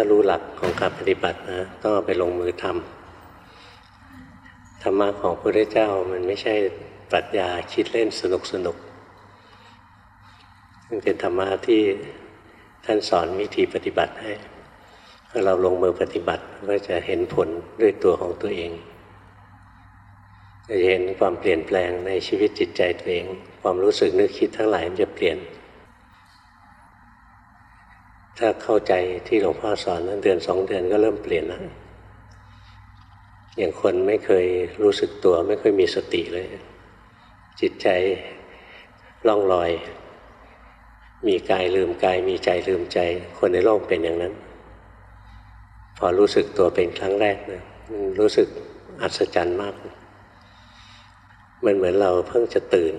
ารู้หลักของการปฏิบัตินะต้องไปลงมือทำธรรมะของพระพุทธเจ้ามันไม่ใช่ปรัชญาคิดเล่นสนุกสนุกมันเป็นธรรมะที่ท่านสอนวิธีปฏิบัติให้ถ้าเราลงมือปฏิบัติก็จะเห็นผลด้วยตัวของตัวเองจะเห็นความเปลี่ยนแปลงในชีวิตจิตใจตัวเอง ความรู้สึกนึกคิดทั้งหลายมันจะเปลี่ยน ถ้าเข้าใจที่หลวงพ่อสอนนั้นเดือนสองเดือนก็เริ่มเปลี่ยนแล้วอย่างคนไม่เคยรู้สึกตัว ไม่เคยมีสติเลย จิตใจล่องลอย มีกายลืมกายมีใจลืมใจ คนในโลกเป็นอย่างนั้น พอรู้สึกตัวเป็นครั้งแรกนะรู้สึกอัศจรรย์มาก มันเหมือนเราเพิ่งจะตื่น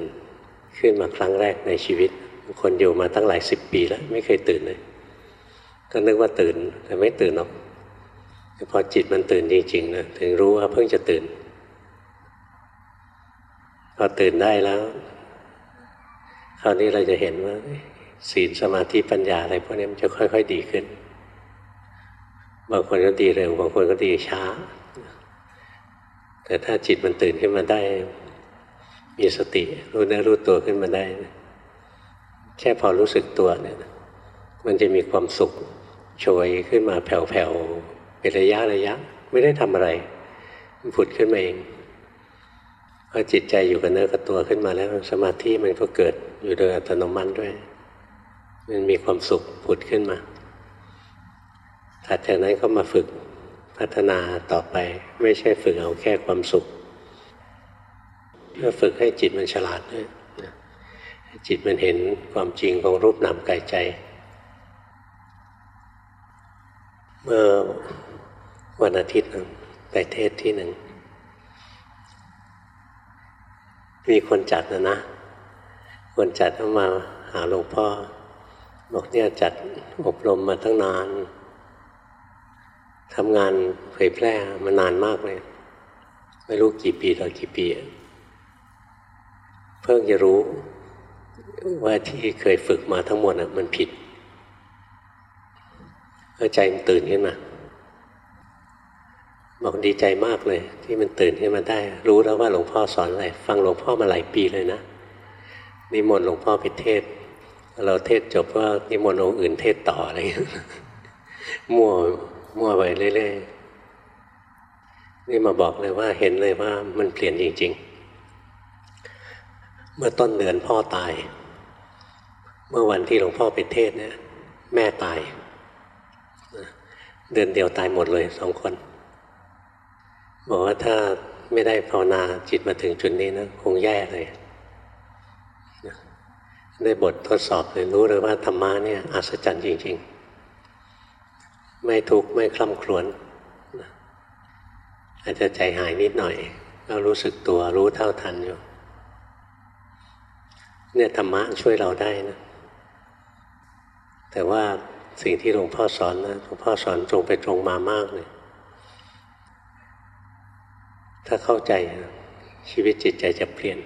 ขึ้นมาครั้งแรกในชีวิต คนอยู่มาตั้งหลายสิบปีแล้ว ไม่เคยตื่นเลย ก็นึกว่าตื่น แต่ไม่ตื่นหรอกพอจิตมันตื่นจริงๆนะถึงรู้ว่าเพิ่งจะตื่น พอตื่นได้แล้ว คราวนี้เราจะเห็นว่า ศีลสมาธิปัญญาอะไรพวกนี้มันจะค่อย ๆ ดีขึ้น บางคนก็ดีเร็ว บางคนก็ดีช้า แต่ถ้าจิตมันตื่นขึ้นมาได้ มีสติ รู้เนื้อรู้ตัวขึ้นมาได้ แค่พอรู้สึกตัวเนี่ย มันจะมีความสุข โชยขึ้นมาแผ่วๆเป็นระยะระยะ ไม่ได้ทำอะไรมันผุดขึ้นมาเองพอจิตใจอยู่กับเนื้อกับตัวขึ้นมาแล้ว สมาธิมันก็เกิดอยู่โดยอัตโนมัติด้วย มันมีความสุขผุดขึ้นมาถัดจากนั้นก็มาฝึกพัฒนาต่อไป ไม่ใช่ฝึกเอาแค่ความสุขเพื่อฝึกให้จิตมันฉลาดด้วยจิตมันเห็นความจริงของรูปนามกายใจ เมื่อวันอาทิตย์ไปเทศที่หนึ่ง มีคนจัดนะนะ คนจัดเข้ามาหาหลวงพ่อ บอกเนี่ยจัดอบรมมาตั้งนานทำงานเผยแพร่มานานมากเลย ไม่รู้กี่ปีต่อกี่ปี เพิ่งจะรู้ว่าที่เคยฝึกมาทั้งหมดมันผิด ก็ใจมันตื่นขึ้นมา บอกดีใจมากเลย ที่มันตื่นขึ้นมาได้ รู้แล้วว่าหลวงพ่อสอนอะไร ฟังหลวงพ่อมาหลายปีเลยนะนิมนต์หลวงพ่อไปเทศ เราเทศจบว่านิมนต์องค์อื่นเทศต่ออะไรมั่วมั่วไปเรื่อยๆนี่มาบอกเลยว่าเห็นเลยว่ามันเปลี่ยนจริง ๆ เมื่อต้นเดือนพ่อตาย เมื่อวันที่หลวงพ่อไปเทศเนี่ยแม่ตาย เดือนเดียวตายหมดเลยสองคน บอกว่าถ้าไม่ได้ภาวนาจิตมาถึงจุดนี้นะคงแย่เลยได้บททดสอบเลยรู้เลยว่าธรรมะเนี่ยอัศจรรย์จริง ๆ ไม่ทุกข์ไม่คล่ำครวญอาจจะใจหายนิดหน่อยก็รู้สึกตัวรู้เท่าทันอยู่ เนี่ยธรรมะช่วยเราได้นะ แต่ว่า สิ่งที่หลวงพ่อสอนนะหลวงพ่อสอนตรงไปตรงมามากเลย ถ้าเข้าใจชีวิตจิตใจจะเปลี่ยน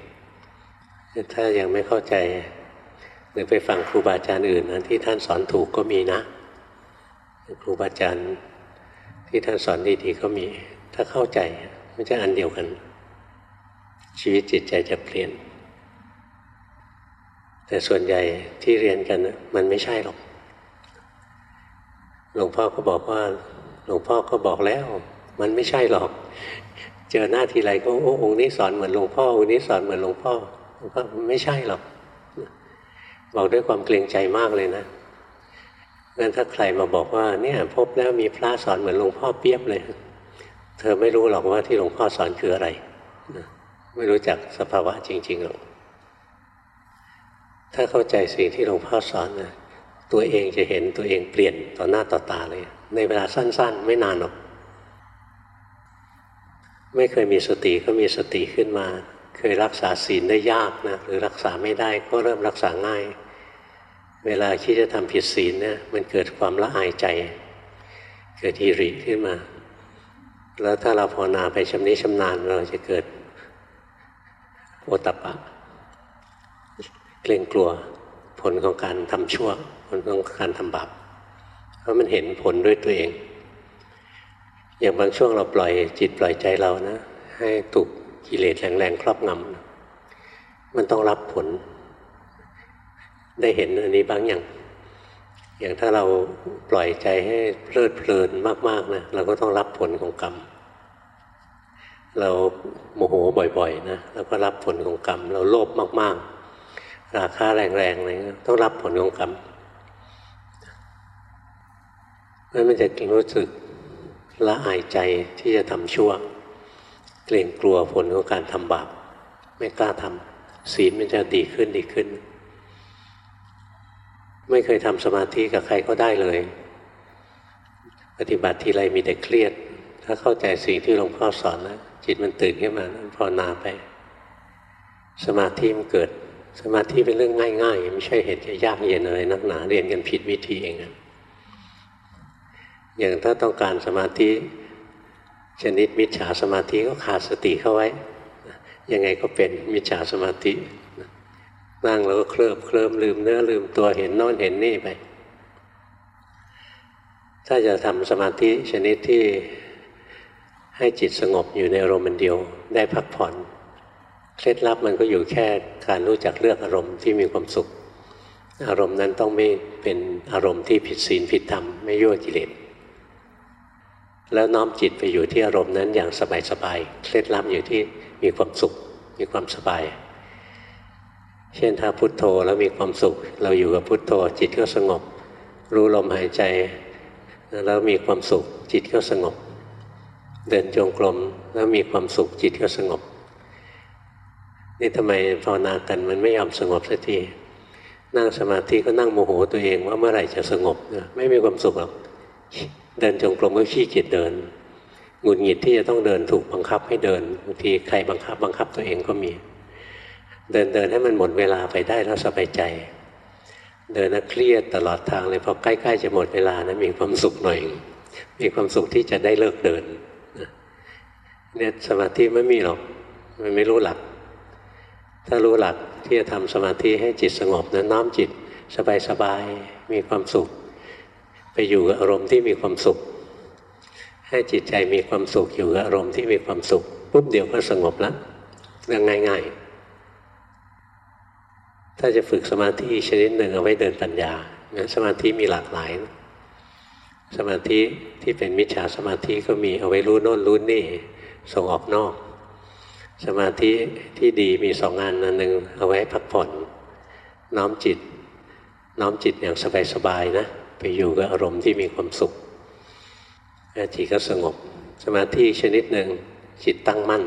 ถ้ายังไม่เข้าใจหรือไปฟังครูบาอาจารย์อื่นนะที่ท่านสอนถูกก็มีนะ ครูบาอาจารย์ที่ท่านสอนดีๆก็มี ถ้าเข้าใจมันจะอันเดียวกัน ชีวิตจิตใจจะเปลี่ยน แต่ส่วนใหญ่ที่เรียนกันมันไม่ใช่หรอก หลวงพ่อก็บอกว่า หลวงพ่อก็บอกแล้ว มันไม่ใช่หรอก เจอหน้าทีไรก็โอ้องค์นี้สอนเหมือนหลวงพ่อองค์นี้สอนเหมือนหลวงพ่อหลวงพ่อไม่ใช่หรอก บอกด้วยความเกรงใจมากเลยนะงั้นถ้าใครมาบอกว่า เนี่ย พบแล้วมีพระสอนเหมือนหลวงพ่อเปียบเลย เธอไม่รู้หรอกว่าที่หลวงพ่อสอนคืออะไรไม่รู้จักสภาวะจริงๆหรอกถ้าเข้าใจสิ่งที่หลวงพ่อสอนนะ ตัวเองจะเห็นตัวเองเปลี่ยนต่อหน้าต่อตาเลย ในเวลาสั้น ๆ ไม่นานหรอก ไม่เคยมีสติก็มีสติขึ้นมา เคยรักษาศีลได้ยากนะหรือรักษาไม่ได้ก็เริ่มรักษาง่าย เวลาคิดจะทำผิดศีลเนี่ยมันเกิดความละอายใจ เกิดทีริขึ้นมา แล้วถ้าเราภาวนาไปชำนิชำนาญเราจะเกิดโอตปะ เกรงกลัวผลของการทำชั่ว ลของการทำบาปเพราะมันเห็นผลด้วยตัวเอง อย่างบางช่วงเราปล่อยจิตปล่อยใจเรานะ ให้ถูกกิเลสแรงๆครอบงำมันต้องรับผล ได้เห็นอันนี้บางอย่าง อย่างถ้าเราปล่อยใจให้เพลิดเพลินมากๆนะเราก็ต้องรับผลของกรรมเราโมโหบ่อยๆนะเราก็รับผลของกรรม เราโลภมากๆ ราคาแรงๆอะไรต้องรับผลของกรรม แล้วมันจะรู้สึกละอายใจที่จะทำชั่ว เกรงกลัวผลของการทำบาปไม่กล้าทำศีลมันจะดีขึ้นดีขึ้น ไม่เคยทำสมาธิกับใครก็ได้เลย ปฏิบัติทีไรมีแต่เครียด ถ้าเข้าใจสิ่งที่หลวงพ่อสอนนะจิตมันตื่นขึ้นมาภาวนาไป สมาธิมันเกิด สมาธิเป็นเรื่องง่ายๆ ไม่ใช่เหตุจะยากเย็นอะไรนักหนาเรียนกันผิดวิธีเองนะ อย่างถ้าต้องการสมาธิชนิดมิจฉาสมาธิก็ขาดสติเข้าไว้ ยังไงก็เป็นมิจฉาสมาธินั่งแล้วก็เคลิบเคลิมลืมเนื้อลืมตัวเห็นโน่นเห็นนี่ไป ถ้าจะทำสมาธิชนิดที่ให้จิตสงบอยู่ในอารมณ์เดียวได้พักผ่อนเคล็ดลับมันก็อยู่แค่การรู้จักเลือกอารมณ์ที่มีความสุข อารมณ์นั้นต้องไม่เป็นอารมณ์ที่ผิดศีลผิดธรรมไม่ยั่วกิเลส แล้วน้อมจิตไปอยู่ที่อารมณ์นั้นอย่างสบายๆเคล็ดลับอยู่ที่มีความสุข มีความสบาย เช่นถ้าพุโทโธแล้วมีความสุข เราอยู่กับพุโทโธ จิตก็สงบ รู้ลมหายใจ แล้วมีความสุข จิตก็สงบ เดินจงกรมแล้วมีความสุขจิตก็สงบ นี่ทำไมภาวนากันมันไม่ยอมสงบสักทีนั่งสมาธิก็นั่งโมโหตัวเองว่าเมื่อไหร่จะสงบ ไม่มีความสุขหรอก เดินจงกรมก็ขี้เกียจเดินหงุดหงิดที่จะต้องเดินถูกบังคับให้เดินบางทีใครบังคับบังคับตัวเองก็มี เดินเดินให้มันหมดเวลาไปได้แล้วสบายใจ เดินนะเครียดตลอดทางเลยพอใกล้ๆจะหมดเวลานะมีความสุขหน่อย มีความสุขที่จะได้เลิกเดินเนี่ยสมาธิไม่มีหรอกมันไม่รู้หลัก ถ้ารู้หลักที่จะทำสมาธิให้จิตสงบนะน้อมจิตสบายๆมีความสุข ไปอยู่กับอารมณ์ที่มีความสุข ให้จิตใจมีความสุขอยู่กับอารมณ์ที่มีความสุขปุ๊บเดียวก็สงบแล้วเรื่องง่าย ๆ ถ้าจะฝึกสมาธิชนิดหนึ่งเอาไว้เดินปัญญาสมาธิมีหลากหลายสมาธิที่เป็นมิจฉาสมาธิก็มีเอาไว้รู้โน่นรู้นี่ส่งออกนอก สมาธิที่ดีมีสองงานอันหนึ่งเอาไว้พักผ่อน น้อมจิต น้อมจิตอย่างสบายๆนะ ไปอยู่กับอารมณ์ที่มีความสุขจิตก็สงบ สมาธิชนิดหนึ่งจิตตั้งมั่น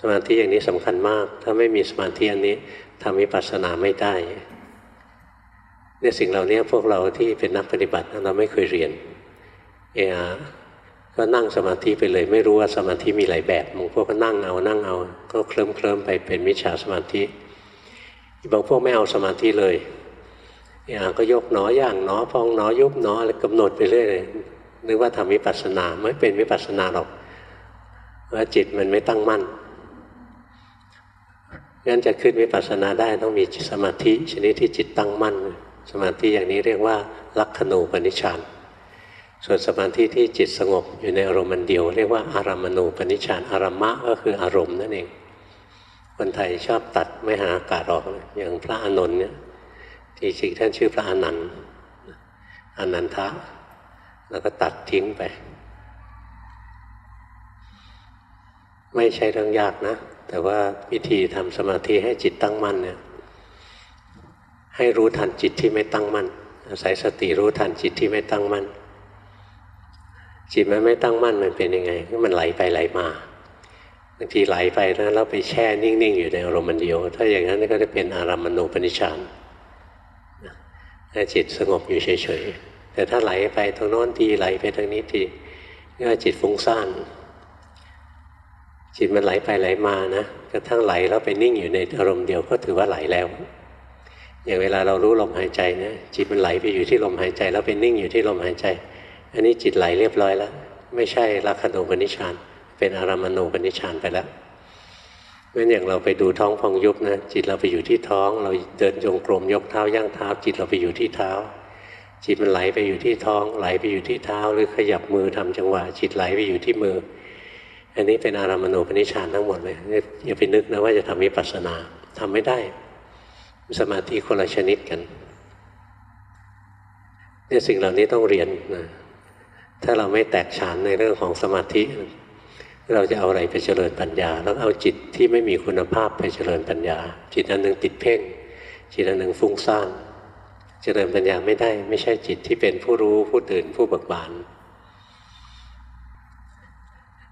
สมาธิอย่างนี้สำคัญมาก ถ้าไม่มีสมาธิอันนี้ทำวิปัสสนาไม่ได้เนี่ยสิ่งเหล่านี้พวกเราที่เป็นนักปฏิบัติเราไม่เคยเรียน เออก็นั่งสมาธิไปเลย ไม่รู้ว่าสมาธิมีหลายแบบบางพวกก็นั่งเอานั่งเอา ก็เคลิ้มเคลิ้มไปเป็นมิจฉาสมาธิบางพวกไม่เอาสมาธิเลย อย่างก็ยกหนอย่างหนอพองหนอยุบหนออะไรกำหนดไปเรื่อยเลยนึกว่าทำวิปัสสนาไม่เป็นวิปัสสนาหรอกว่าจิตมันไม่ตั้งมั่นงั้นจะขึ้นวิปัสสนาได้ต้องมีสมาธิชนิดที่จิตตั้งมั่น สมาธิอย่างนี้เรียกว่าลักขณูปนิชฌานส่วนสมาธิที่จิตสงบอยู่ในอารมณ์เดียว เรียกว่าอารามณูปนิชฌานอารมะก็คืออารมณ์นั่นเองคนไทยชอบตัดไม่หาอากาศออกอย่างพระอานนท์เนี่ย จริงๆท่านชื่อพระอนันต์อนันทะ แล้วก็ตัดทิ้งไป ไม่ใช่เรื่องยากนะ แต่ว่าวิธีทำสมาธิให้จิตตั้งมั่นเนี่ยให้รู้ทันจิตที่ไม่ตั้งมั่นอาศัยสติรู้ทันจิตที่ไม่ตั้งมั่น จิตมันไม่ตั้งมั่นมันเป็นยังไงก็มันไหลไปไหลมาบางทีไหลไปแล้วไปแช่นิ่งๆ อยู่ในอารมณ์เดียว ถ้าอย่างนั้นก็จะเป็นอารามณูปนิชฌาน จิตสงบอยู่เฉยๆ แต่ถ้าไหลไปทางโน้นทีไหลไปทางนี้ทีก็จิตฟุ้งซ่านจิตมันไหลไปไหลมานะกระทั่งไหลแล้วไปนิ่งอยู่ในอารมณ์เดียวก็ถือว่าไหลแล้วอย่างเวลาเรารู้ลมหายใจนะจิตมันไหลไปอยู่ที่ลมหายใจ แล้วไปนิ่งอยู่ที่ลมหายใจ อันนี้จิตไหลเรียบร้อยแล้ว ไม่ใช่ลักขณูปนิชานเป็นอารามณูปนิชานไปแล้ว ราะอย่างเราไปดูท้องพองยุบนะจิตเราไปอยู่ที่ท้อง เราเดินจงกรมยกเท้าย่างเท้า จิตเราไปอยู่ที่เท้า จิตมันไหลไปอยู่ที่ท้อง ไหลไปอยู่ที่เท้า หรือขยับมือทำจังหวะ จิตไหลไปอยู่ที่มือ อันนี้เป็นอารามณูปนิชานทั้งหมดเลยอย่าไปนึกนะว่าจะทำวิปัสสนาทำไม่ได้ สมาธิคนละชนิดกันเนี่ยสิ่งเหล่านี้ต้องเรียนนะถ้าเราไม่แตกฉานในเรื่องของสมาธิ เราจะเอาอะไรไปเจริญปัญญาแล้วเอาจิตที่ไม่มีคุณภาพไปเจริญปัญญา จิตอันหนึ่งติดเพ่ง จิตอันหนึ่งฟุ้งซ่านเจริญปัญญาไม่ได้ ไม่ใช่จิตที่เป็นผู้รู้ผู้ตื่นผู้เบิกบาน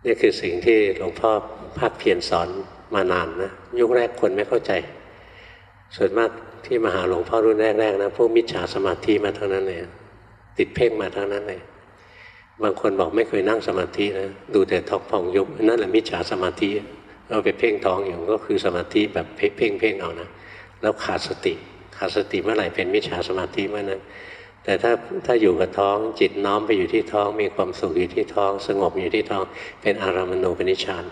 นี่คือสิ่งที่หลวงพ่อภาคเพียรสอนมานานนะยุคแรกคนไม่เข้าใจ ส่วนมากที่มาหาหลวงพ่อรุ่นแรกๆนะพวกมิจฉาสมาธิมาเท่านั้นเลยติดเพ่งมาเท่านั้นเลย บางคนบอกไม่เคยนั่งสมาธินะดูแต่ท้องพองยุบนั่นแหละมิจฉาสมาธิเราไปเพ่งท้องอยู่ก็คือสมาธิแบบเพ่งเพ่งเอานะแล้วขาดสติขาดสติเมื่อไหร่เป็นมิจฉาสมาธิเมื่อนั้น แต่ถ้าถ้าอยู่กับท้องจิตน้อมไปอยู่ที่ท้อง มีความสุขอยู่ที่ท้อง สงบอยู่ที่ท้อง เป็นอารามณูปนิชาน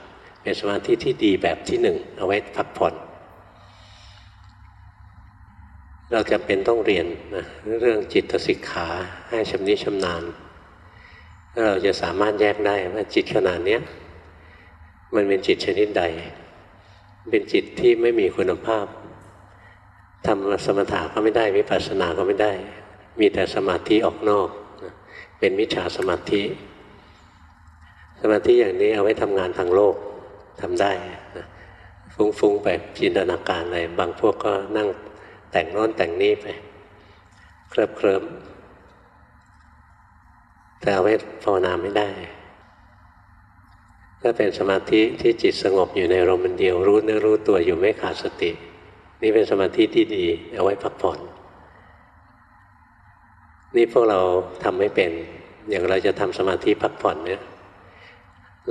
เป็นสมาธิที่ดีแบบที่หนึ่งเอาไว้พักผ่อนเราจะเป็นต้องเรียนนะเรื่องจิตสิกขาให้ชำนิชำนาญ เราจะสามารถแยกได้ว่าจิตขนาดนี้มันเป็นจิตชนิดใด เป็นจิตที่ไม่มีคุณภาพทำสมถะก็ไม่ได้วิปัสสนาก็ไม่ได้ มีแต่สมาธิออกนอก เป็นมิจฉาสมาธิ สมาธิอย่างนี้เอาไว้ทำงานทางโลกทำได้นะฟุ้งๆไปจินตนาการอะไรบางพวกก็นั่งแต่งโน้นแต่งนี้ไป เคลิบเคลิ้ม แต่เอาไว้ภาวนาไม่ได้ ถ้าเป็นสมาธิที่จิตสงบอยู่ในอารมณ์เดียวรู้เนื้อรู้ตัวอยู่ไม่ขาดสติ นี่เป็นสมาธิที่ดี เอาไว้พักผ่อน นี่พวกเราทำไม่เป็น อย่างเราจะทำสมาธิพักผ่อนเนี่ย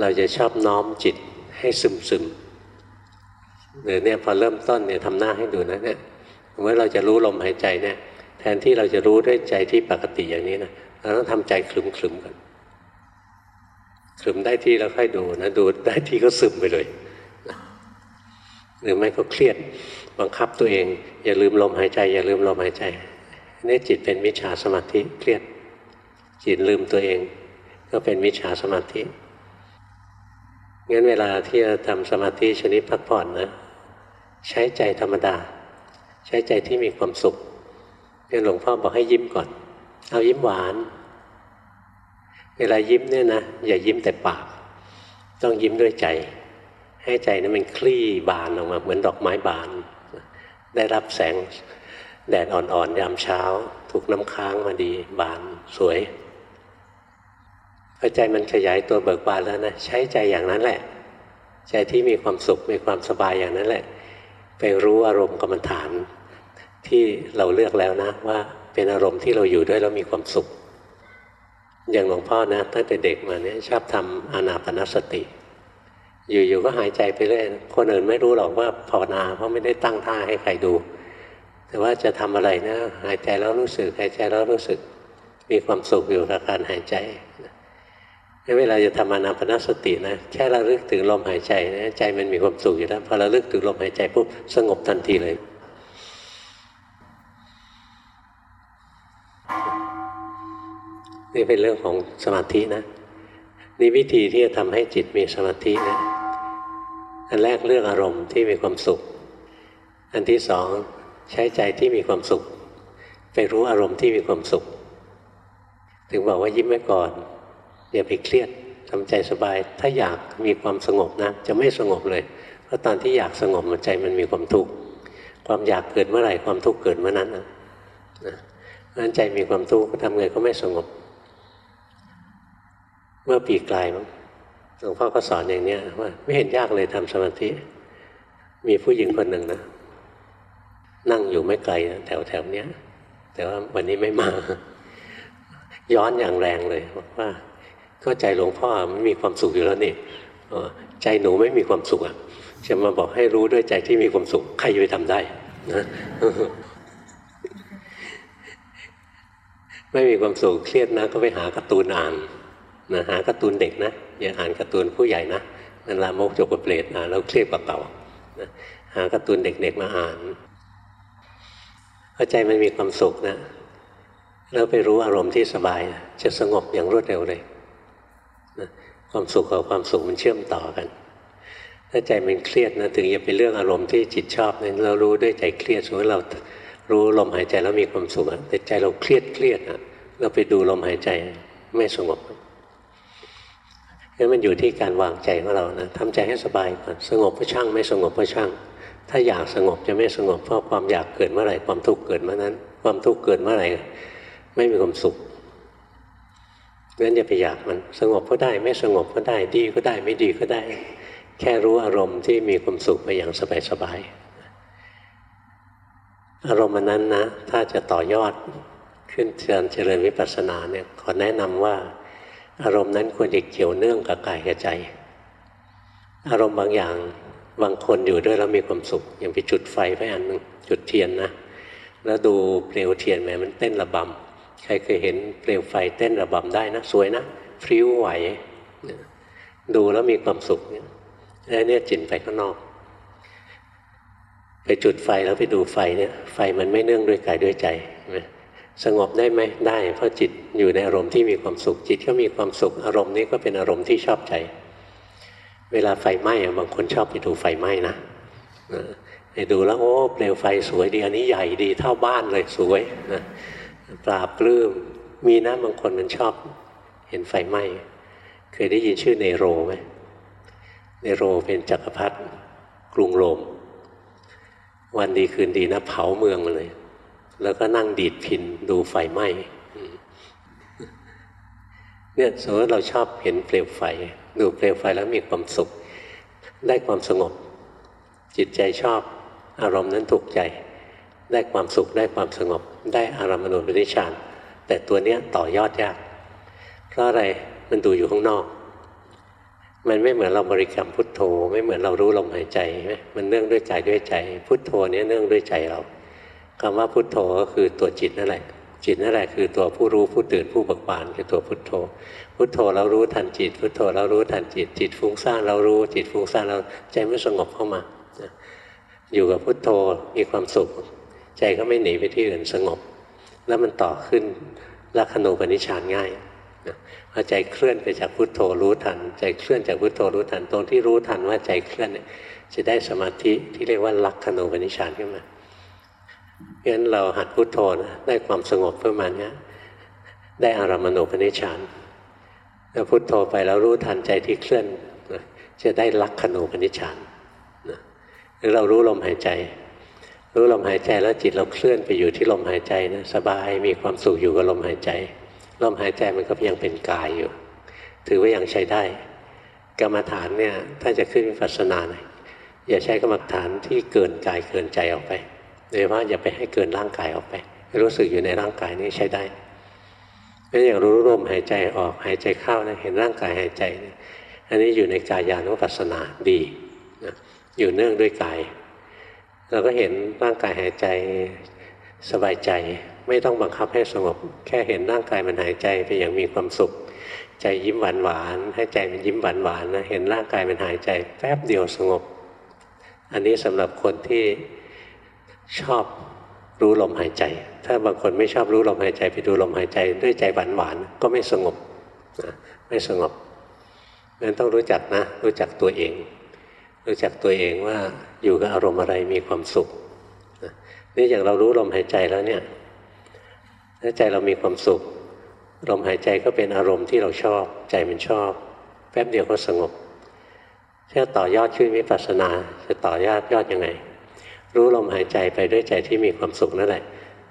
เราจะชอบน้อมจิตให้ซึมซึมหรือเนี่ยพอเริ่มต้นเนี่ยทำหน้าให้ดูนะเนี่ยเมื่อเราจะรู้ลมหายใจเนี่ยแทนที่เราจะรู้ด้วยใจที่ปกติอย่างนี้นะ เราต้องทำใจคลึมๆกันคลึมได้ที่แล้วค่อยดูนะดูได้ที่ก็ซึมไปเลยหรือไม่ก็เครียดบังคับตัวเอง อย่าลืมลมหายใจ อย่าลืมลมหายใจนี่จิตเป็นมิจฉาสมาธิเครียด จิตลืมตัวเอง ก็เป็นมิจฉาสมาธิงั้นเวลาที่จะทำสมาธิชนิดพักผ่อนนะ ใช้ใจธรรมดา ใช้ใจที่มีความสุขเนี่ยหลวงพ่อบอกให้ยิ้มก่อน เอายิ้มหวาน เวลายิ้มเนี่ยนะอย่ายิ้มแต่ปาก ต้องยิ้มด้วยใจ ให้ใจนั้นมันคลี่บานออกมา เหมือนดอกไม้บาน ได้รับแสงแดดอ่อนๆยามเช้า ถูกน้ำค้างมาดีบานสวยพอใจมันขยายตัวเบิกบานแล้วนะใช้ใจอย่างนั้นแหละ ใจที่มีความสุขมีความสบายอย่างนั้นแหละ ไปรู้อารมณ์กรรมฐานที่เราเลือกแล้วนะว่า เป็นอารมณ์ที่เราอยู่ด้วยแล้วมีความสุข อย่างหลวงพ่อนะตั้งแต่เด็กมาเนี่ยชอบทำอานาปนสติ อยู่ๆก็หายใจไปเรื่อยคนอื่นไม่รู้หรอกว่าภาวนาเพราะไม่ได้ตั้งท่าให้ใครดู แต่ว่าจะทำอะไรนะ หายใจแล้วรู้สึกหายใจแล้วรู้สึก มีความสุขอยู่กับการหายใจเวลาจะทำอนาปนสตินะแค่ระลึกถึงลมหายใจนะใจมันมีความสุขอยู่แล้วพอระลึกถึงลมหายใจปุ๊บสงบทันทีเลย นี่เป็นเรื่องของสมาธินะ นี่วิธีที่จะทำให้จิตมีสมาธินะอันแรกเรื่องอารมณ์ที่มีความสุข อันที่สองใช้ใจที่มีความสุข ไปรู้อารมณ์ที่มีความสุข ถึงบอกว่ายิ้มไว้ก่อนอย่าไปเครียดทำใจสบาย ถ้าอยากมีความสงบนะ จะไม่สงบเลย เพราะตอนที่อยากสงบมันใจมันมีความทุกข์ความอยากเกิดเมื่อไหร่ความทุกข์เกิดเมื่อนั้นนะ นั้นใจมีความทุกข์ทำไงก็ไม่สงบ เมื่อปีกลายมั้งหลวงพ่อก็สอนอย่างนี้ว่าไม่เห็นยากเลยทำสมาธิ มีผู้หญิงคนหนึ่งนะ นั่งอยู่ไม่ไกลแถวแถวเนี้ย แต่ว่าวันนี้ไม่มา ย้อนอย่างแรงเลยบอกว่า ก็ใจหลวงพ่อไม่มีความสุขอยู่แล้วนี่ใจหนูไม่มีความสุขอะจะมาบอกให้รู้ด้วยใจที่มีความสุข ใครจะไปทำได้นะ ไม่มีความสุขเครียดนะก็ไปหาการ์ตูนอ่านนะหาการ์ตูนเด็กนะอย่าอ่านการ์ตูนผู้ใหญ่นะนั่นลามกจกเปรตอ่านแล้วเครียดกว่าเก่านะหาการ์ตูนเด็ก ๆมาอ่านเข้าใจมันมีความสุขนะแล้วไปรู้อารมณ์ที่สบายจะสงบอย่างรวดเร็วเลยความสุขกับความสุขมันเชื่อมต่อกัน ถ้าใจมันเครียดนะถึงจะเป็นเรื่องอารมณ์ที่จิตชอบนี่ยเรารู้ด้วยใจเครียดสมมติเรา รู้ลมหายใจแล้วมีความสุขแต่ใจเราเครียดเครียดอะเราไปดูลมหายใจไม่สงบงั้นมันอยู่ที่การวางใจของเรานะทำใจให้สบายก่อนสงบก็ช่าง ไม่สงบก็ช่าง ถ้าอยากสงบจะไม่สงบเพราะความอยากเกิดเมื่อไหร่ความทุกข์เกิดเมื่อนั้น ความทุกข์เกิดเมื่อไหร่ไม่มีความสุขงั้นอย่าไปอยากมันสงบก็ได้ ไม่สงบก็ได้ดีก็ได้ไม่ดีก็ได้ แค่รู้อารมณ์ที่มีความสุขไปอย่างสบายๆ อารมณ์นั้นนะ ถ้าจะต่อยอดขึ้นเชิญเจริญวิปัสสนาเนี่ยขอแนะนำว่า อารมณ์นั้นควรจะเกี่ยวเนื่องกับกายกับใจ อารมณ์บางอย่างบางคนอยู่ด้วยแล้วมีความสุข อย่างไปจุดไฟไว้อันหนึ่งจุดเทียนนะ แล้วดูเปลวเทียนแม้มันเต้นระบำใครเคยเห็นเปลวไฟเต้นระบำได้นะสวยนะพริ้วไหวดูแล้วมีความสุขเนี่ยแล้วเนี่ยจินไปข้างนอก ไปจุดไฟแล้วไปดูไฟเนี่ยไฟมันไม่เนื่องด้วยกายด้วยใจสงบได้ไหมได้ เพราะจิตอยู่ในอารมณ์ที่มีความสุขจิตก็มีความสุขอารมณ์นี้ก็เป็นอารมณ์ที่ชอบใจ เวลาไฟไหม้บางคนชอบไปดูไฟไหม้นะไปดูแล้วโอ้เปลวไฟสวยดีอันนี้ใหญ่ดีเท่าบ้านเลยสวยนะปราบปลื้มมีนะบางคนมันชอบเห็นไฟไหม้เคยได้ยินชื่อเนโรไหมเนโรเป็นจักรพรรดิกรุงโรม วันดีคืนดีนะ เผาเมืองมาเลย แล้วก็นั่งดีดพินดูไฟไหม้เนี่ยสมมติเราชอบเห็นเปลวไฟ ดูเปลวไฟแล้วมีความสุข ได้ความสงบ จิตใจชอบ อารมณ์นั้นถูกใจ ได้ความสุขได้ความสงบ ได้อารมณ์นุปิชฌานแต่ตัวเนี้ยต่อยอดยาก เพราะอะไรมันดูอยู่ข้างนอก มันไม่เหมือนเราบริกรรมพุทโธ ไม่เหมือนเรารู้ลมหายใจไหมมันเนื่องด้วยใจด้วยใจ พุทโธเนี้ยเนื่องด้วยใจเราคำว่าพุทโธก็คือตัวจิตนั่นแหละ จิตนั่นแหละคือตัวผู้รู้ผู้ตื่นผู้เบิกบานคือตัวพุทโธ พุทโธเรารู้ทันจิต พุทโธเรารู้ทันจิต จิตฟุ้งซ่านเรารู้ จิตฟุ้งซ่านเราใจไม่สงบเข้ามาอยู่กับพุทโธมีความสุข ใจก็ไม่หนีไปที่อื่นสงบ แล้วมันต่อขึ้นลักขณูปนิชานง่าย พอใจเคลื่อนไปจากพุทโธรู้ทัน ใจเคลื่อนจากพุทโธรู้ทัน ตรงที่รู้ทันว่าใจเคลื่อนเนี่ยจะได้สมาธิที่เรียกว่าลักขณูปนิชานขึ้นมาเพราะฉะนั้นเราหัดพุทโธนะได้ความสงบเพื่อมานี้ได้อารามณูปนิชานแล้วพุทโธไปแล้วรู้ทันใจที่เคลื่อนจะได้ลักขณูปนิชานหรือเรารู้ลมหายใจ รู้ลมหายใจแล้วจิตเราเคลื่อนไปอยู่ที่ลมหายใจนะสบายมีความสุขอยู่กับลมหายใจ ลมหายใจมันก็ยังเป็นกายอยู่ ถือว่ายังใช้ได้ กรรมฐานเนี่ยถ้าจะขึ้นวิปัสสนาหน่อยอย่าใช้กรรมฐานที่เกินกายเกินใจออกไปโดยว่าอย่าไปให้เกินร่างกายออกไป รู้สึกอยู่ในร่างกายนี้ใช้ได้ไม่อย่างรู้ลมหายใจออกหายใจเข้านะเห็นร่างกายหายใจอันนี้อยู่ในกายานุปัสสนาดีอยู่เนื่องด้วยกาย เราก็เห็นร่างกายหายใจสบายใจ ไม่ต้องบังคับให้สงบ แค่เห็นร่างกายมันหายใจไปอย่างมีความสุข ใจยิ้มหวานหวานให้ใจมันยิ้มหวานหวานนะเห็นร่างกายมันหายใจ แป๊บเดียวสงบ อันนี้สำหรับคนที่ชอบรู้ลมหายใจ ถ้าบางคนไม่ชอบรู้ลมหายใจไปดูลมหายใจ ด้วยใจหวานหวานก็ไม่สงบนะไม่สงบนั้นต้องรู้จักนะ รู้จักตัวเอง รู้จักตัวเองว่าอยู่กับอารมณ์อะไรมีความสุขนี่อย่างเรารู้ลมหายใจแล้วเนี่ย ถ้าใจเรามีความสุขลมหายใจก็เป็นอารมณ์ที่เราชอบ ใจมันชอบ แป๊บเดียวก็สงบถ้าต่อยอดขึ้นวิปัสสนา จะต่อยอดยอดยังไง รู้ลมหายใจไปด้วยใจที่มีความสุขนั่นแหละ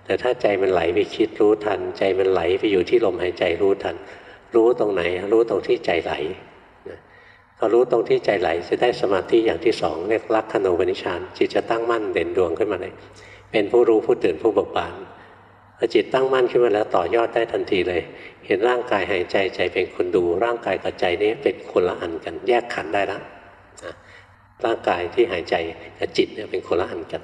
แต่ถ้าใจมันไหลไปคิดรู้ทัน ใจมันไหลไปอยู่ที่ลมหายใจรู้ทัน รู้ตรงไหน รู้ตรงที่ใจไหลพอรู้ตรงที่ใจไหลจะได้สมาธิอย่างที่สองเรียกลักขณูปนิชานจิตจะตั้งมั่นเด่นดวงขึ้นมาเลยเป็นผู้รู้ผู้ตื่นผู้เบิกบาน อจิตตั้งมั่นขึ้นมาแล้วต่อยอดได้ทันทีเลย เห็นร่างกายหายใจใจเป็นคนดู ร่างกายกับใจนี้เป็นคนละอันกัน แยกขันได้แล้วร่างกายที่หายใจกับจิตเนี่ยเป็นคนละอันกัน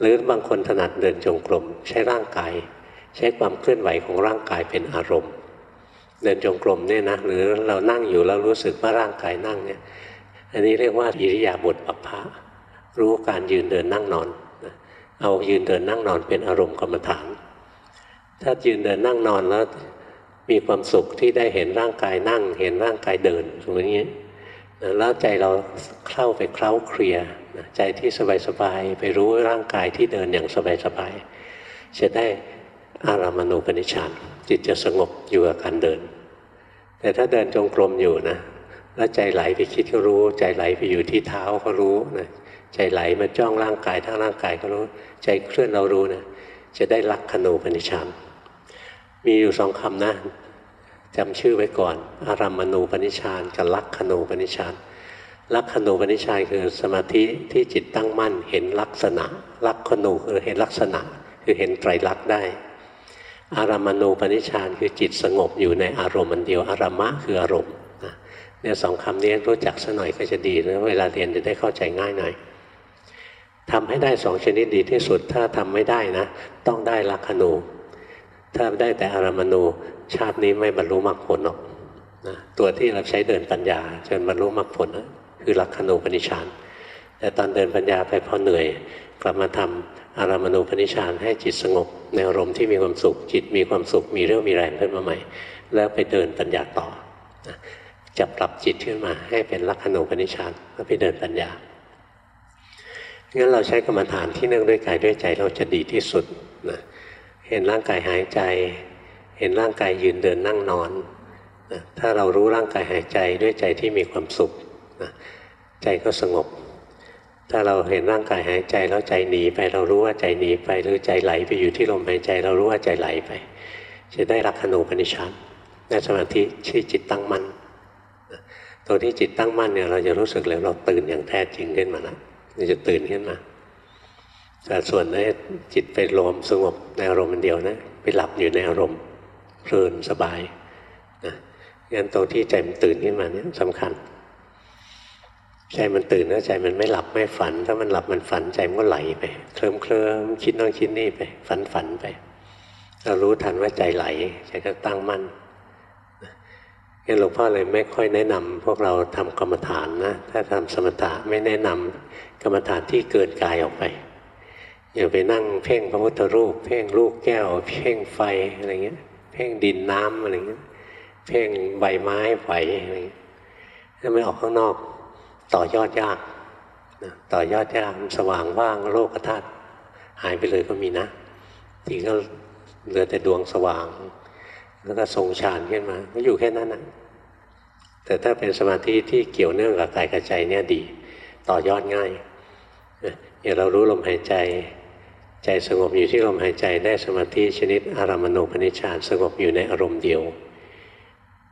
หรือบางคนถนัดเดินจงกรมใช้ร่างกาย ใช้ความเคลื่อนไหวของร่างกายเป็นอารมณ์ เดินจงกรมเนี่ยนะหรือเรานั่งอยู่แล้วรู้สึกว่าร่างกายนั่งเนี่ยอันนี้เรียกว่าอิริยาบถปัปพะรู้การยืนเดินนั่งนอน เอายืนเดินนั่งนอนเป็นอารมณ์กรรมฐาน ถ้ายืนเดินนั่งนอนแล้วมีความสุขที่ได้เห็นร่างกายนั่ง เห็นร่างกายเดินอย่างนี้แล้วใจเราเข้าไปเคล้าเคลียใจที่สบายๆไปรู้ร่างกายที่เดินอย่างสบายๆจะได้อารามณูปนิชฌานจิตจะสงบอยู่กับการเดิน แต่ถ้าเดินจงกรมอยู่นะแล้วใจไหลไปคิดก็รู้ ใจไหลไปอยู่ที่เท้าก็รู้นะ ใจไหลมาจ้องร่างกายทั้งร่างกายก็รู้ ใจเคลื่อนเรารู้นะจะได้ลักขณูปนิชฌานมีอยู่สองคำนะจำชื่อไว้ก่อน อารัมมณูปนิชฌานกับลักขณูปนิชฌานลักขณูปนิชฌานคือสมาธิที่จิตตั้งมั่น เห็นลักษณะ ลักขณูคือเห็นลักษณะ คือเห็นไตรลักษณ์ได้ อารัมมณูปนิชฌานคือจิตสงบอยู่ในอารมณ์มันเดียวอารมะคืออารมณ์เนี่ยสองคำนี้รู้จักสัหน่อยก็จะดีแล้วเวลาเรียนจะได้เข้าใจง่ายหน่อย ทำให้ได้สองชนิดดีที่สุด ถ้าทำไม่ได้นะ ต้องได้ลักขณูถ้าได้แต่อารามณูชาตินี้ไม่บรรลุมรรคผลหรอกนะตัวที่เราใช้เดินปัญญา จนบรรลุมรรคผลนะคือลักขณูปนิชานแต่ตอนเดินปัญญาไปพอเหนื่อย กลับมาทำอารามณูปนิชานให้จิตสงบในอารมณ์ที่มีความสุข จิตมีความสุข มีเรื่องมีแรงขึ้นมาใหม่ แล้วไปเดินปัญญาต่อนะจะปรับจิตขึ้นมาให้เป็นลักขณูปนิชานแล้วไปเดินปัญญา งั้นเราใช้กรรมฐานที่เนั่องด้วยกายด้วยใจเราจะดีที่สุดนะเห็นร่างกายหายใจ เห็นร่างกายยืนเดินนั่งนอนนะถ้าเรารู้ร่างกายหายใจด้วยใจที่มีความสุขนะใจก็สงบ ถ้าเราเห็นร่างกายหายใจแล้วใจหนีไปเรารู้ว่าใจหนีไปหรือใจไหลไปอยู่ที่ลมหายใจ เรารู้ว่าใจไหลไป จะได้รักขณูปนิชานในสมาธิชื่อจิตตั้งมั่นตัวที่จิตตั้งมั่นเนี่ยเราจะรู้สึกเลยเราตื่นอย่างแท้จริงขึ้นมาแล้ว มันจะตื่นขึ้นมาแต่ส่วนนี้จิตไปรวมสงบในอารมณ์เดียวนะ ไปหลับอยู่ในอารมณ์เพลินสบายนะงั้นตรงที่ใจมันตื่นขึ้นมาเนี่ยสำคัญ ใจมันตื่นแล้วใจมันไม่หลับไม่ฝัน ถ้ามันหลับมันฝันใจมันก็ไหลไป เคลิ้มเคลิ้มคิดน้องคิดนี่ไป ฝันฝันไป เรารู้ทันว่าใจไหลใจก็ตั้งมั่น งั้นหลวงพ่อเลยไม่ค่อยแนะนำพวกเราทำกรรมฐานนะถ้าทำสมถะไม่แนะนำกรรมฐานที่เกินกายออกไปอย่าไปนั่งเพ่งพระพุทธรูป เพ่งลูกแก้ว เพ่งไฟอะไรเงี้ย เพ่งดินน้ำอะไรเงี้ยเพ่งใบไม้ไฟอะไรเงี้ยถ้าไม่ออกข้างนอกต่อยอดยากนะต่อยอดยากสว่างว่างโลกธาตุหายไปเลยก็มีนะทีก็เหลือแต่ดวงสว่าง แล้วก็ทรงฌานขึ้นมาก็อยู่แค่นั้นนะแต่ถ้าเป็นสมาธิที่เกี่ยวเนื่องกับกายกับใจเนี่ยดี ต่อยอดง่ายอย่างเรารู้ลมหายใจ ใจสงบอยู่ที่ลมหายใจได้สมาธิชนิดอารามณูปนิชฌานสงบอยู่ในอารมณ์เดียว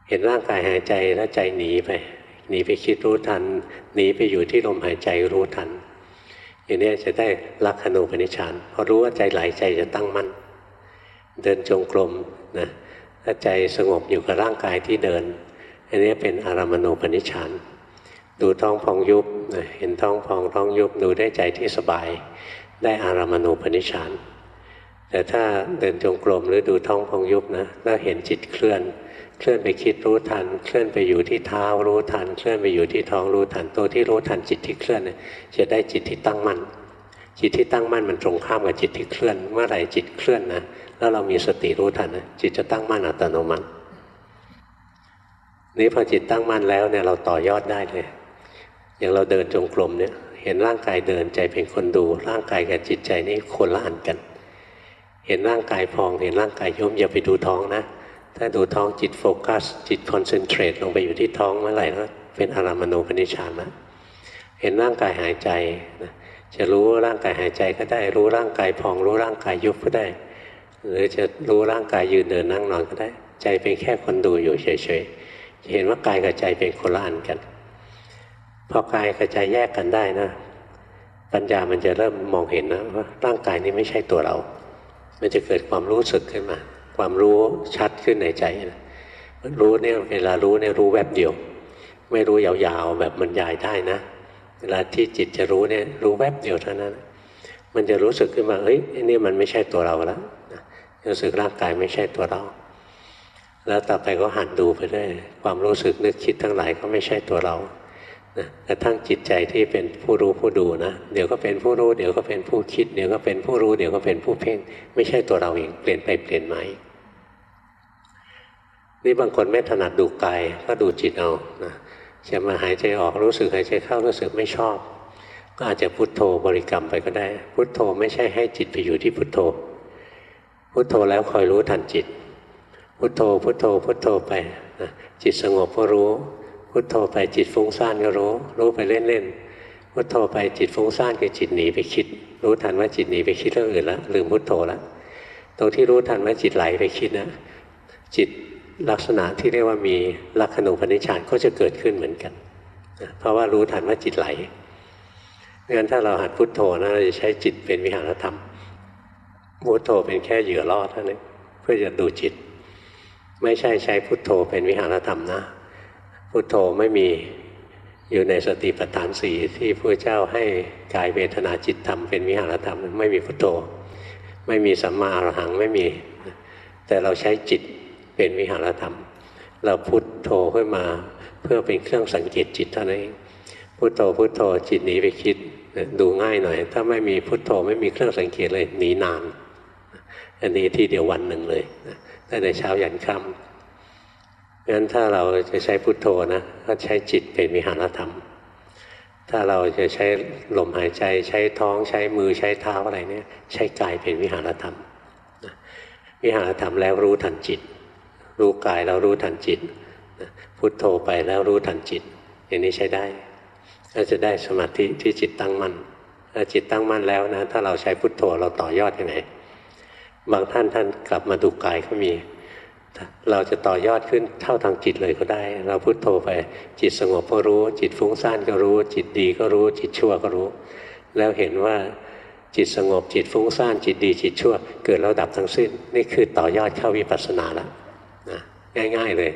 เห็นร่างกายหายใจแล้วใจหนีไปหนีไปคิดรู้ทันหนีไปอยู่ที่ลมหายใจรู้ทันอย่างนี้จะได้ลักขณูปนิชฌานพอรู้ว่าใจไหลใจจะตั้งมั่น เดินจงกรมนะ ถ้าใจสงบอยู่กับร่างกายที่เดิน อันนี้เป็นอารามณูปนิชฌานดูท้องพองยุบเห็นท้องพองท้องยุบดูได้ใจที่สบาย ได้อารามณูปนิชฌานแต่ถ้าเดินจงกรมหรือดูท้องพองยุบนะแล้วเห็นจิตเคลื่อน เคลื่อนไปคิดรู้ทัน เคลื่อนไปอยู่ที่เท้ารู้ทัน เคลื่อนไปอยู่ที่ท้องรู้ทันตัวที่รู้ทันจิตที่เคลื่อนจะได้จิตที่ตั้งมั่นจิตที่ตั้งมั่นมันตรงข้ามกับจิตที่เคลื่อน เมื่อไหร่จิตเคลื่อนนะ แล้วเรามีสติรู้ทันนะจิตจะตั้งมั่นอัตโนมัตินี้พอจิตตั้งมั่นแล้วเนี่ยเราต่อยอดได้เลย อย่างเราเดินจงกรมเนี่ย เห็นร่างกายเดินใจเป็นคนดู ร่างกายกับจิตใจนี่คนละอันกัน เห็นร่างกายพอง เห็นร่างกายยุบอย่าไปดูท้องนะ ถ้าดูท้องจิตโฟกัส จิตคอนเซนเทรตลงไปอยู่ที่ท้องเมื่อไหร่ก็เป็นอารามณูปนิชานนะเห็นร่างกายหายใจนะจะรู้ร่างกายหายใจก็ได้ รู้ร่างกายพอง รู้ร่างกายยุบก็ได้ หรือจะรู้ร่างกายยืนเดินนั่งนอนก็ได้ ใจเป็นแค่คนดูอยู่เฉยๆจะเห็นว่ากายกับใจเป็นคนละอันกัน พอกายกับใจแยกกันได้นะ ปัญญามันจะเริ่มมองเห็นนะว่าร่างกายนี้ไม่ใช่ตัวเรา มันจะเกิดความรู้สึกขึ้นมา ความรู้ชัดขึ้นในใจนะรู้เนี่ยเวลารู้เนี่ยรู้แวบเดียว ไม่รู้ยาวๆแบบมันยายได้นะ เวลาที่จิตจะรู้เนี่ยรู้แวบเดียวเท่านั้น มันจะรู้สึกขึ้นมาเฮ้ยนี่มันไม่ใช่ตัวเราแล้ว รู้สึกร่างกายไม่ใช่ตัวเรา แล้วต่อไปก็หันดูไปเรื่อยความรู้สึกนึกคิดทั้งหลายก็ไม่ใช่ตัวเรานะกระทั่งจิตใจที่เป็นผู้รู้ผู้ดูนะ เดี๋ยวก็เป็นผู้รู้ เดี๋ยวก็เป็นผู้คิด เดี๋ยวก็เป็นผู้รู้ เดี๋ยวก็เป็นผู้เพ่ง ไม่ใช่ตัวเราเอง เปลี่ยนไปเปลี่ยนมานี่บางคนไม่ถนัดดูกายก็ดูจิตเอานะจะมาหายใจออกรู้สึกหายใจเข้ารู้สึกไม่ชอบ ก็อาจจะพุโทโธบริกรรมไปก็ได้ พุโทโธไม่ใช่ให้จิตไปอยู่ที่พุโทโธ พุโทโธแล้วคอยรู้ทันจิต พุโทโธ พุโทโธ พุโทโธไปนะจิตสงบก็รู้ พุโทโธไปจิตฟุ้งซ่านก็รู้ รู้ไปเล่นๆ พุโทโธไปจิตฟุ้งซ่านคือจิตหนีไปคิด รู้ทันว่าจิตหนีไปคิดเรื่องอื่นแล้วลืมพุโทโธแล้วตรงที่รู้ทันว่าจิตไหลไปคิดนะจิตลักษณะที่เรียกว่ามีลักขณูปนิชฌานก็จะเกิดขึ้นเหมือนกันเพราะว่ารู้ทันว่าจิตไหลงั้นถ้าเราหัดพุทโธนะเราจะใช้จิตเป็นวิหารธรรม พุทโธเป็นแค่เหยื่อล่อเท่านั้นเพื่อจะดูจิต ไม่ใช่ใช้พุทโธเป็นวิหารธรรมนะ พุทโธไม่มีอยู่ในสติปัฏฐานสี่ที่พระเจ้าให้กายเวทนาจิตธรรมเป็นวิหารธรรม ไม่มีพุทโธ ไม่มีสัมมาอรหังไม่มี แต่เราใช้จิตเป็นวิหารธรรม เราพุทโธขึ้นมาเพื่อเป็นเครื่องสังเกตจิตเท่านั้นเองพุทโธพุทโธจิตหนีไปคิดดูง่ายหน่อย ถ้าไม่มีพุทโธไม่มีเครื่องสังเกตเลยหนีนาน อันนี้ที่เดียววันหนึ่งเลยตั้งแต่เช้ายันค่ำงั้นถ้าเราจะใช้พุทโธนะก็ใช้จิตเป็นวิหารธรรม ถ้าเราจะใช้ลมหายใจใช้ท้องใช้มือใช้เท้าอะไรเนี่ย ใช้กายเป็นวิหารธรรมวิหารธรรมแล้วรู้ทันจิต รู้กายแล้วรู้ทันจิตพุทโธไปแล้วรู้ทันจิต อย่างนี้ใช้ได้ก็จะได้สมาธิที่จิตตั้งมั่นถ้าจิตตั้งมั่นแล้วนะ ถ้าเราใช้พุทโธเราต่อยอดยังไง บางท่านท่านกลับมาดูกายก็มี เราจะต่อยอดขึ้นเท่าทางจิตเลยก็ได้ เราพุทโธไป จิตสงบก็รู้ จิตฟุ้งซ่านก็รู้ จิตดีก็รู้ จิตชั่วก็รู้ แล้วเห็นว่าจิตสงบจิตฟุ้งซ่านจิตดีจิตชั่ว เกิดแล้วดับทั้งสิ้น นี่คือต่อยอดเข้าวิปัสสนาแล้วง่าย ๆเลย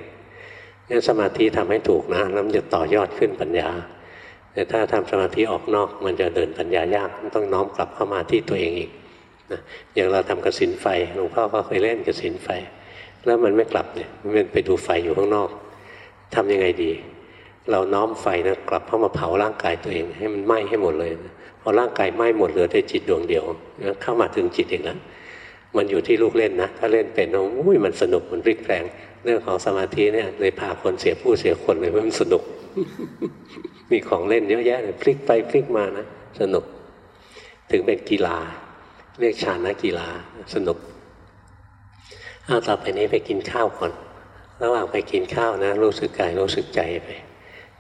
งั้นสมาธิทำให้ถูกนะแล้วมันจะต่อยอดขึ้นปัญญา แต่ถ้าทำสมาธิออกนอกมันจะเดินปัญญายากมันต้องน้อมกลับเข้ามาที่ตัวเองอีก นะอย่างเราทำกระสินไฟหลวงพ่อก็เคยเล่นกระสินไฟ แล้วมันไม่กลับเนี่ยมันไปดูไฟอยู่ข้างนอก ทํำยังไงดี เราน้อมไฟนะกลับเข้ามาเผาร่างกายตัวเอง ให้มันไหม้ให้หมดเลยพอร่างกายไหม้หมดเหลือแต่จิตดวงเดียวเข้ามาถึงจิตเอีกแล้วมันอยู่ที่ลูกเล่นนะ ถ้าเล่นเป็นโอ้ยมันสนุกมันริกแรงเรื่องของสมาธิเนี่ยเลยพาคนเสียผู้เสียคนเลยเพราะมันสนุก มีของเล่นเยอะแยะเลยพลิกไปพลิกมานะสนุก ถึงเป็นกีฬา เรียกชานะกีฬาสนุกเอาต่อไปนี้ไปกินข้าวก่อน ระหว่างไปกินข้าวนะ รู้สึกกายรู้สึกใจไป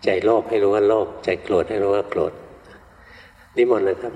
ใจโลภให้รู้ว่าโลภใจโกรธให้รู้ว่าโกรธนิมนต์นะครับ